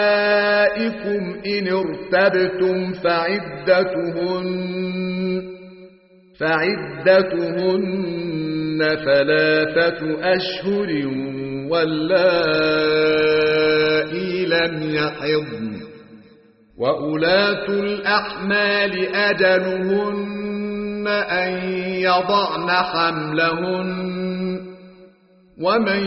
نسائكم إن ارتبتم فعدتهن فعدتهن ثلاثة أشهر واللائي لم يحضن وأولاة الأحمال أجلهن أن يضعن حملهن ومن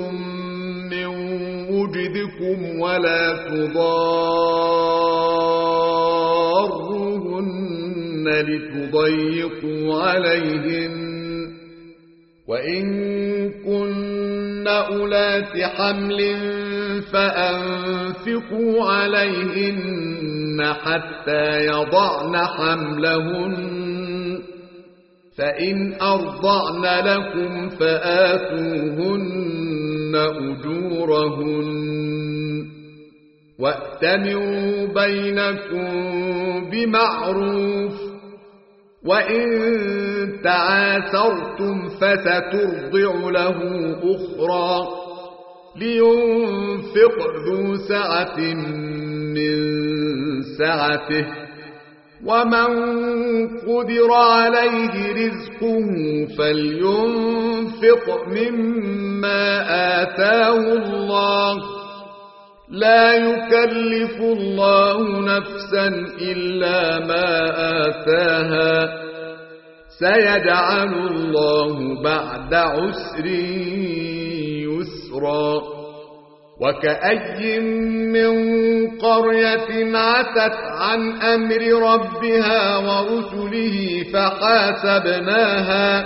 وجدكم ولا تضاروهن لتضيقوا عليهن وإن كن أولات حمل فأنفقوا عليهن حتى يضعن حملهن فإن أرضعن لكم فآتوهن أجورهن وأتمروا بينكم بمعروف وإن تعاثرتم فسترضع له أخرى لينفق ذو سعة من سعته ومن قدر عليه رزقه فلينفق مما آتاه الله. لا يكلف الله نفسا إلا ما آتاها. سيجعل الله بعد عسر يسرا. وكأي من قرية عتت عن أمر ربها ورسله فحاسبناها.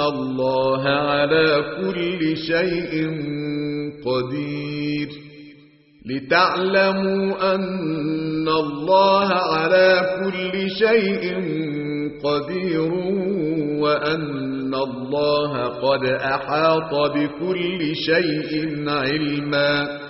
الله على كل شيء قدير لتعلموا أن الله على كل شيء قدير وأن الله قد أحاط بكل شيء علما